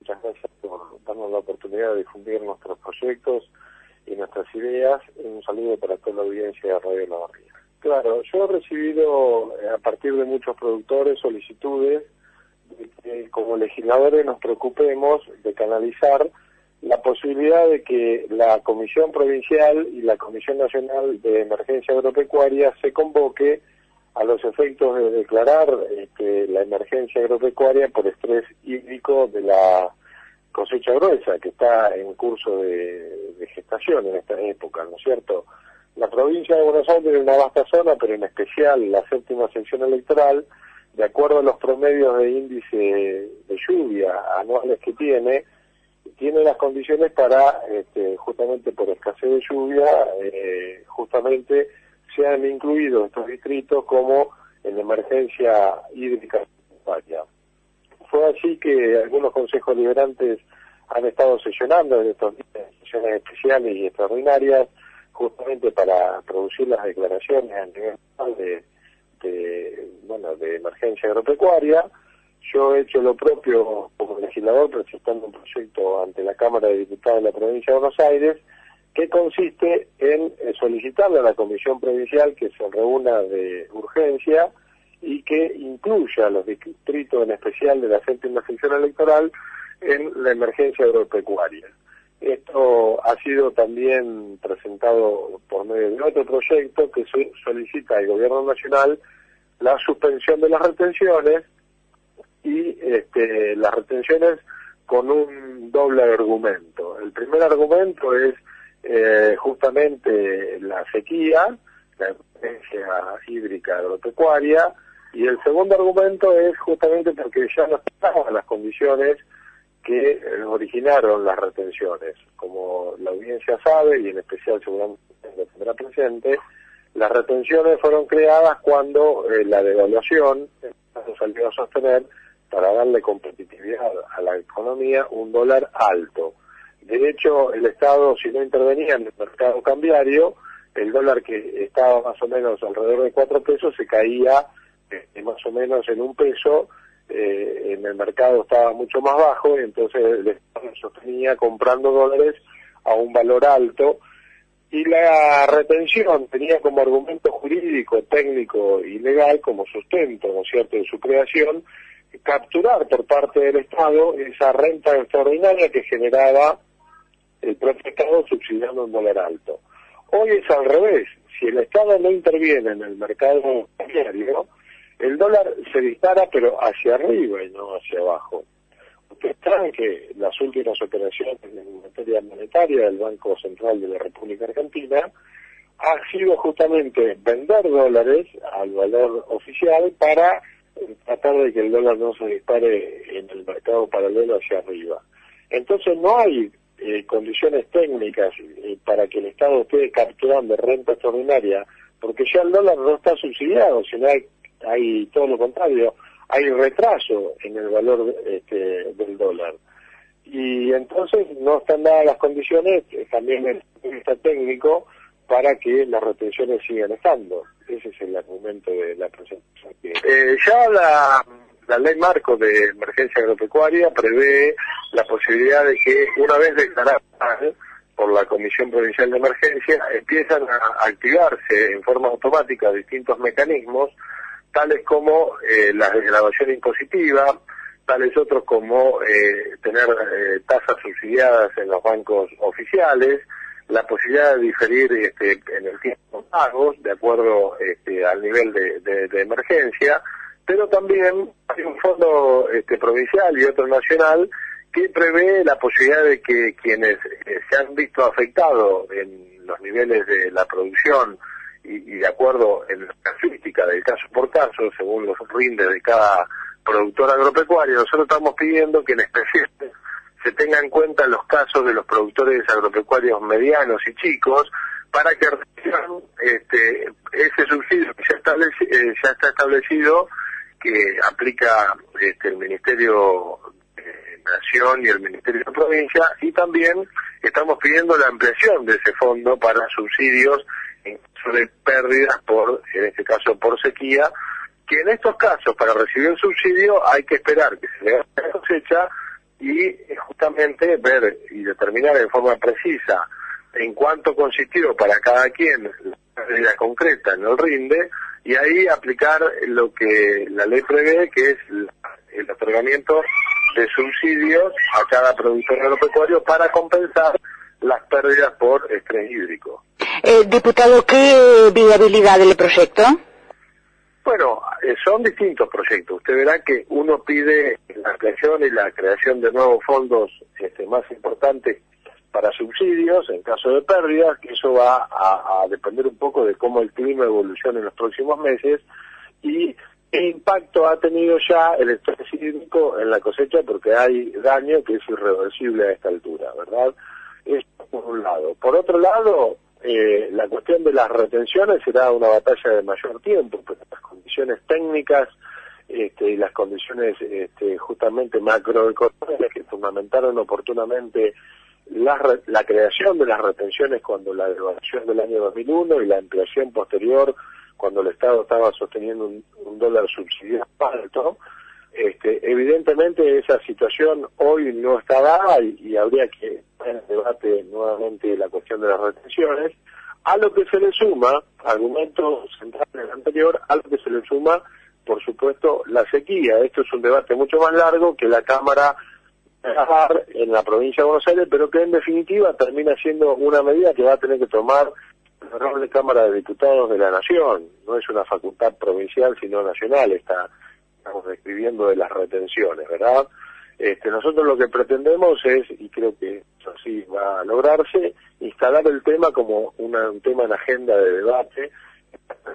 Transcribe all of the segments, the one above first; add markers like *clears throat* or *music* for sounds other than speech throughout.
Muchas gracias por darnos la oportunidad de difundir nuestros proyectos y nuestras ideas. Un saludo para toda la audiencia de Radio La Barriga. Claro, yo he recibido eh, a partir de muchos productores solicitudes de que como legisladores nos preocupemos de canalizar la posibilidad de que la Comisión Provincial y la Comisión Nacional de Emergencia Agropecuaria se convoque a los efectos de declarar este, la emergencia agropecuaria por estrés hídrico de la cosecha gruesa que está en curso de, gestación en esta época, ¿no es cierto? La provincia de Buenos Aires tiene una vasta zona, pero en especial la séptima sección electoral, de acuerdo a los promedios de índice de lluvia anuales que tiene, tiene las condiciones para, este, justamente por escasez de lluvia, eh, justamente se han incluido estos distritos como en emergencia hídrica Fue así que algunos consejos liberantes han estado sesionando en estos días sesiones especiales y extraordinarias justamente para producir las declaraciones a nivel de, de, bueno, de emergencia agropecuaria. Yo he hecho lo propio como legislador presentando un proyecto ante la Cámara de Diputados de la Provincia de Buenos Aires que consiste en eh, solicitarle a la Comisión Provincial que se reúna de urgencia y que incluya a los distritos en especial de la séptima sección electoral en la emergencia agropecuaria. Esto ha sido también presentado por medio de otro proyecto que solicita al Gobierno Nacional la suspensión de las retenciones y este, las retenciones con un doble argumento. El primer argumento es eh, justamente la sequía, la emergencia hídrica agropecuaria, y el segundo argumento es justamente porque ya no estaban las condiciones que eh, originaron las retenciones. Como la audiencia sabe, y en especial seguramente lo tendrá presente, las retenciones fueron creadas cuando eh, la devaluación se salió a sostener para darle competitividad a la economía un dólar alto. De hecho, el Estado, si no intervenía en el mercado cambiario, el dólar que estaba más o menos alrededor de cuatro pesos se caía eh, más o menos en un peso, eh, en el mercado estaba mucho más bajo, y entonces el Estado sostenía comprando dólares a un valor alto, y la retención tenía como argumento jurídico, técnico y legal, como sustento, ¿no es cierto?, de su creación, capturar por parte del Estado esa renta extraordinaria que generaba el propio Estado subsidiando un dólar alto. Hoy es al revés. Si el Estado no interviene en el mercado cambiario, el dólar se dispara pero hacia arriba y no hacia abajo. Ustedes saben que las últimas operaciones en materia monetaria del Banco Central de la República Argentina ha sido justamente vender dólares al valor oficial para tratar de que el dólar no se dispare en el mercado paralelo hacia arriba. Entonces no hay eh, condiciones técnicas eh, para que el Estado esté capturando renta extraordinaria, porque ya el dólar no está subsidiado, sino hay, hay todo lo contrario, hay retraso en el valor este, del dólar. Y entonces no están dadas las condiciones, eh, también está técnico, para que las retenciones sigan estando. Ese es el argumento de la presentación. ya la la ley marco de emergencia agropecuaria prevé la posibilidad de que una vez declarada por la Comisión Provincial de Emergencia empiezan a activarse en forma automática distintos mecanismos, tales como eh, la desgrabación impositiva, tales otros como eh, tener eh, tasas subsidiadas en los bancos oficiales, la posibilidad de diferir este, en el tiempo pagos de acuerdo este, al nivel de, de emergencia, pero también hay un fondo este, provincial y otro nacional que prevé la posibilidad de que quienes eh, se han visto afectados en los niveles de la producción y, de acuerdo en la casuística del caso por caso, según los rindes de cada productor agropecuario, nosotros estamos pidiendo que en especial *laughs* se tengan en cuenta los casos de los productores agropecuarios medianos y chicos para que este, ese subsidio que ya, eh, ya está establecido que aplica este, el Ministerio de Nación y el Ministerio de Provincia y también estamos pidiendo la ampliación de ese fondo para subsidios en caso de pérdidas por, en este caso por sequía, que en estos casos para recibir el subsidio hay que esperar que se le la cosecha y justamente ver y determinar en forma precisa en cuánto consistió para cada quien la pérdida concreta en el rinde y ahí aplicar lo que la ley prevé, que es el otorgamiento de subsidios a cada productor agropecuario para compensar las pérdidas por estrés hídrico. Eh, diputado, ¿qué viabilidad del proyecto? Bueno, eh, son distintos proyectos. Usted verá que uno pide la creación y la creación de nuevos fondos este, más importantes para subsidios en caso de pérdidas, que eso va a, depender un poco de cómo el clima evolucione en los próximos meses y qué impacto ha tenido ya el estrés hídrico en la cosecha porque hay daño que es irreversible a esta altura, ¿verdad? Eso por un lado. Por otro lado, eh, la cuestión de las retenciones será una batalla de mayor tiempo, porque las condiciones técnicas este, y las condiciones este, justamente macroeconómicas que fundamentaron oportunamente la, creación de las retenciones cuando la devaluación del año 2001 y la ampliación posterior cuando el Estado estaba sosteniendo un, dólar subsidiado alto, este, evidentemente esa situación hoy no está dada y, habría que en debate nuevamente la cuestión de las retenciones, a lo que se le suma, argumento central del anterior, a lo que se le suma, por supuesto, la sequía. Esto es un debate mucho más largo que la Cámara en la provincia de Buenos Aires, pero que en definitiva termina siendo una medida que va a tener que tomar la Honorable Cámara de Diputados de la Nación. No es una facultad provincial, sino nacional, está, estamos describiendo de las retenciones, ¿verdad? Este, nosotros lo que pretendemos es, y creo que eso sí va a lograrse, instalar el tema como un tema en agenda de debate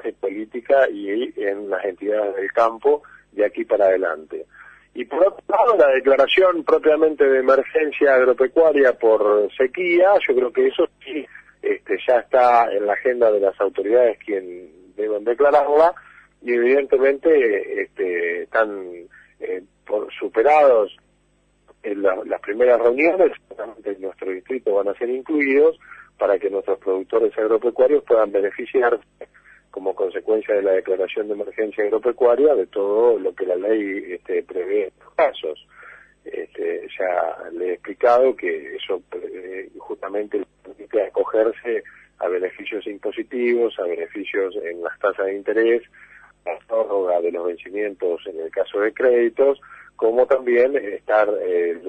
en política y en las entidades del campo de aquí para adelante. Y por otro lado, la declaración propiamente de emergencia agropecuaria por sequía, yo creo que eso sí este, ya está en la agenda de las autoridades quien deben declararla y evidentemente este, están eh, superados en las primeras reuniones, en nuestro distrito van a ser incluidos para que nuestros productores agropecuarios puedan beneficiarse como consecuencia de la declaración de emergencia agropecuaria de todo lo que la ley este, prevé en estos casos. Este, ya le he explicado que eso justamente permite acogerse a beneficios impositivos, a beneficios en las tasas de interés, la prórroga de los vencimientos en el caso de créditos, como también estar eh,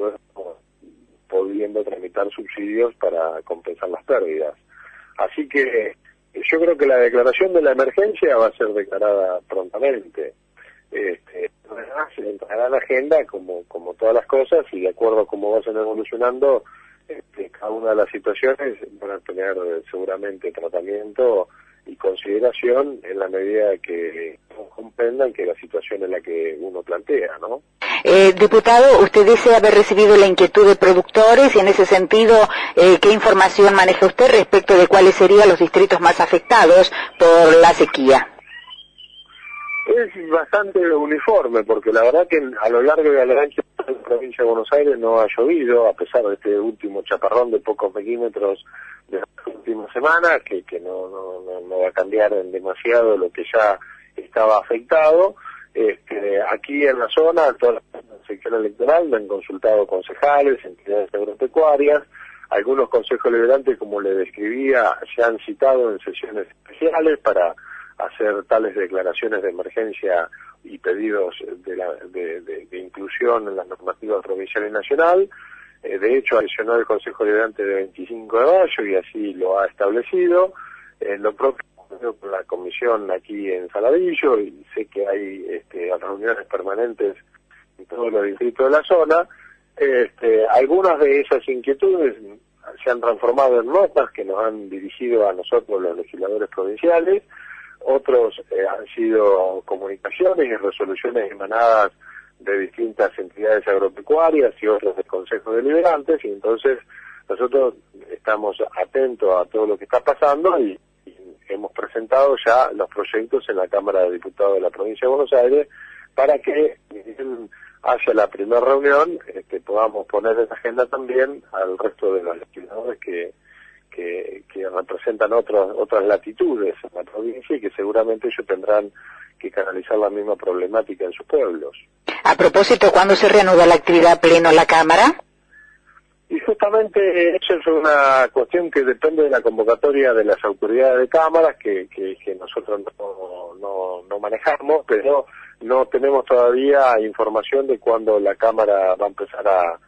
pudiendo tramitar subsidios para compensar las pérdidas. Así que yo creo que la declaración de la emergencia va a ser declarada prontamente. Este, se entrará en agenda como, como todas las cosas y de acuerdo a cómo vayan evolucionando, este, cada una de las situaciones van a tener seguramente tratamiento y consideración en la medida que comprendan que la situación es la que uno plantea, ¿no? Eh, diputado, usted dice haber recibido la inquietud de productores y en ese sentido, eh, ¿qué información maneja usted respecto de cuáles serían los distritos más afectados por la sequía? Es bastante uniforme, porque la verdad que a lo largo y a lo ancho de la provincia de Buenos Aires no ha llovido, a pesar de este último chaparrón de pocos milímetros de las últimas semanas, que, que no, no, no va a cambiar demasiado lo que ya estaba afectado. Este, aquí en la zona, toda la sección electoral me han consultado concejales, entidades agropecuarias, algunos consejos liberantes, como le describía, se han citado en sesiones especiales para hacer tales declaraciones de emergencia y pedidos de, inclusión en las normativas provincial y nacional. Eh, de hecho, adicionó el Consejo Liberante de 25 de mayo y así lo ha establecido. Propio con la comisión aquí en Saladillo y sé que hay este, reuniones permanentes en todos los distritos de la zona. Este, algunas de esas inquietudes se han transformado en notas que nos han dirigido a nosotros los legisladores provinciales, otros eh, han sido comunicaciones y resoluciones emanadas de distintas entidades agropecuarias y otros de consejos deliberantes y entonces nosotros estamos atentos a todo lo que está pasando y hemos presentado ya los proyectos en la Cámara de Diputados de la Provincia de Buenos Aires para que hacia la primera reunión este, podamos poner en agenda también al resto de los legisladores que, que, representan otros, otras latitudes en la provincia y que seguramente ellos tendrán que canalizar la misma problemática en sus pueblos. A propósito, ¿cuándo se reanuda la actividad pleno en la Cámara? Y justamente eso es una cuestión que depende de la convocatoria de las autoridades de cámaras, que, que, nosotros no, no, no, manejamos, pero no tenemos todavía información de cuándo la Cámara va a empezar a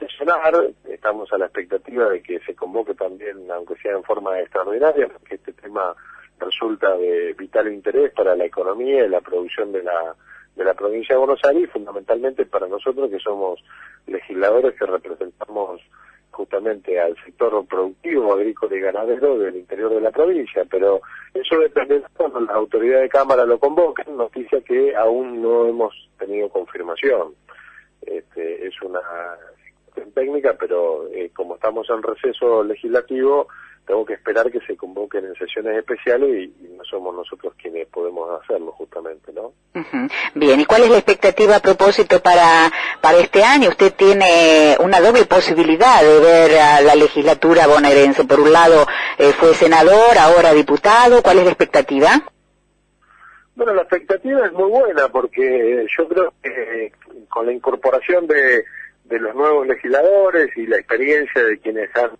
sesionar. Estamos a la expectativa de que se convoque también, aunque sea en forma extraordinaria, porque este tema resulta de vital interés para la economía y la producción de la de la provincia de Buenos Aires fundamentalmente para nosotros que somos legisladores que representamos justamente al sector productivo, agrícola y ganadero del interior de la provincia, pero eso depende de cuando la autoridad de Cámara lo convoquen, noticia que aún no hemos tenido confirmación. Este, es una técnica, pero eh, como estamos en receso legislativo, tengo que esperar que se convoquen en sesiones especiales y, no somos nosotros quienes podemos hacerlo justamente, ¿no? Bien, ¿y cuál es la expectativa a propósito para, para este año? Usted tiene una doble posibilidad de ver a la legislatura bonaerense. Por un lado, eh, fue senador, ahora diputado. ¿Cuál es la expectativa? Bueno, la expectativa es muy buena porque yo creo que con la incorporación de, de los nuevos legisladores y la experiencia de quienes han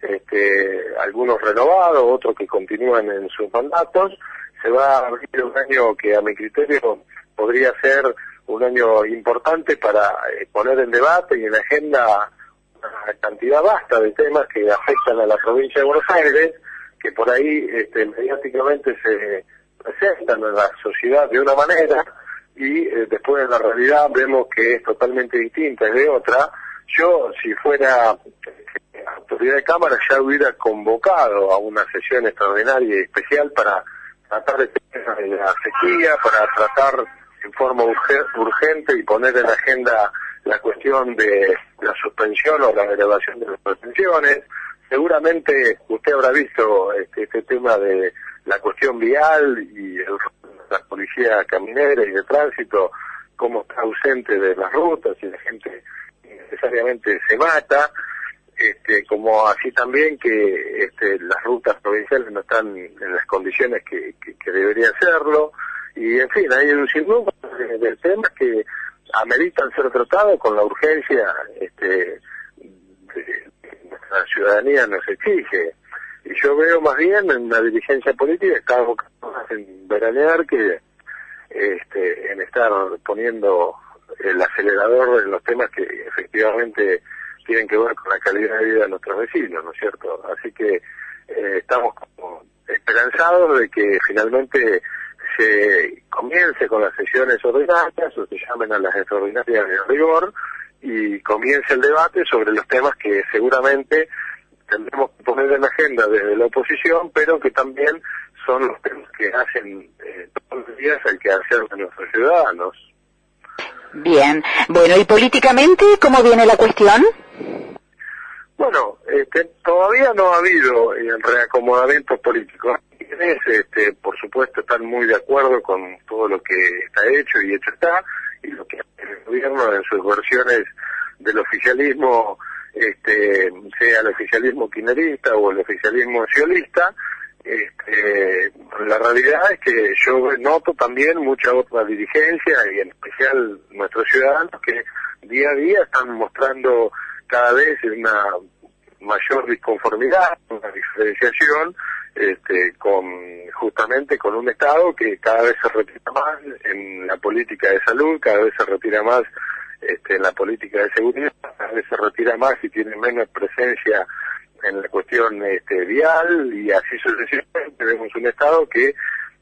este, algunos renovados, otros que continúan en sus mandatos. Se va a abrir un año que a mi criterio podría ser un año importante para eh, poner en debate y en agenda una cantidad vasta de temas que afectan a la provincia de Buenos Aires, que por ahí este, mediáticamente se presentan en la sociedad de una manera y eh, después en la realidad vemos que es totalmente distinta, es de otra. Yo, si fuera autoridad de Cámara ya hubiera convocado a una sesión extraordinaria y especial para tratar de la sequía, para tratar en forma urgente y poner en la agenda la cuestión de la suspensión o la elevación de las pretensiones. Seguramente usted habrá visto este, este, tema de la cuestión vial y el, la policía caminera y de tránsito, cómo está ausente de las rutas y la gente necesariamente se mata este, como así también que este, las rutas provinciales no están en las condiciones que, que, deberían serlo, y en fin, hay un sinnúmero de, temas que ameritan ser tratados con la urgencia este, de, nuestra ciudadanía nos exige. Y yo veo más bien en la dirigencia política está en veranear que este, en estar poniendo el acelerador en los temas que efectivamente tienen que ver con la calidad de vida de nuestros vecinos, ¿no es cierto? Así que eh, estamos como esperanzados de que finalmente se comience con las sesiones ordinarias o se llamen a las extraordinarias de rigor y comience el debate sobre los temas que seguramente tendremos que poner en la agenda desde la oposición, pero que también son los temas que hacen eh, todos los días el que hacer de nuestros ciudadanos. Bien, bueno, ¿y políticamente cómo viene la cuestión? Bueno, este, todavía no ha habido eh, reacomodamientos políticos. Este, por supuesto, están muy de acuerdo con todo lo que está hecho y hecho está, y lo que el gobierno en sus versiones del oficialismo, este, sea el oficialismo quinerista o el oficialismo ciolista, este, la realidad es que yo noto también mucha otra dirigencia y en especial nuestros ciudadanos que día a día están mostrando cada vez una mayor disconformidad, una diferenciación este, con justamente con un Estado que cada vez se retira más en la política de salud, cada vez se retira más este, en la política de seguridad, cada vez se retira más y tiene menos presencia en la cuestión este, vial y así sucesivamente. Vemos un Estado que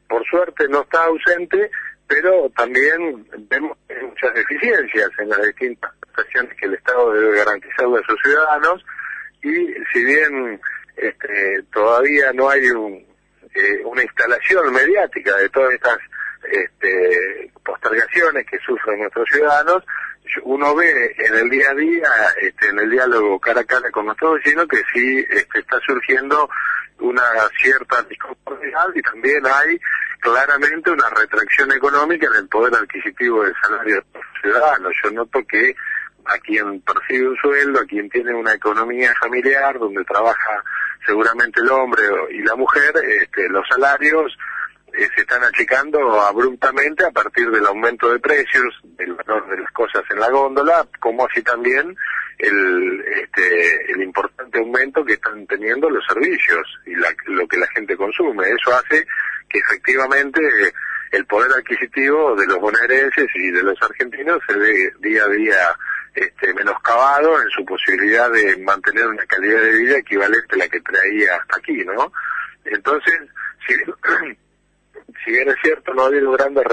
por suerte no está ausente, pero también vemos muchas deficiencias en las distintas que el Estado debe garantizarle a sus ciudadanos y si bien este, todavía no hay eh, una instalación mediática de todas estas este, postergaciones que sufren nuestros ciudadanos, uno ve en el día a día, este, en el diálogo cara a cara con nuestros vecinos, que sí este, está surgiendo una cierta disconformidad y también hay claramente una retracción económica en el poder adquisitivo del salario de los ciudadanos. Yo noto que a quien percibe un sueldo, a quien tiene una economía familiar donde trabaja seguramente el hombre y la mujer, este, los salarios eh, se están achicando abruptamente a partir del aumento de precios, del valor de las cosas en la góndola, como así también el, este, el importante aumento que están teniendo los servicios y lo que la gente consume. Eso hace que efectivamente el poder adquisitivo de los bonaerenses y de los argentinos se ve día a día este, menoscabado en su posibilidad de mantener una calidad de vida equivalente a la que traía hasta aquí, ¿no? Entonces, si, *clears throat* si bien es cierto, no ha habido grandes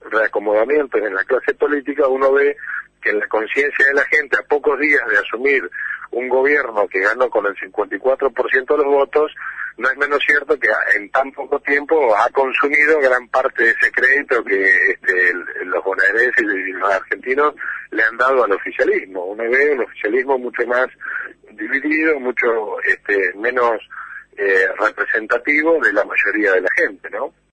reacomodamientos en la clase política, uno ve que en la conciencia de la gente, a pocos días de asumir un gobierno que ganó con el 54% de los votos, no es menos cierto que en tan poco tiempo ha consumido gran parte de ese crédito que este, los bonaerenses y los argentinos le han dado al oficialismo. Uno ve un oficialismo mucho más dividido, mucho este, menos eh, representativo de la mayoría de la gente, ¿no?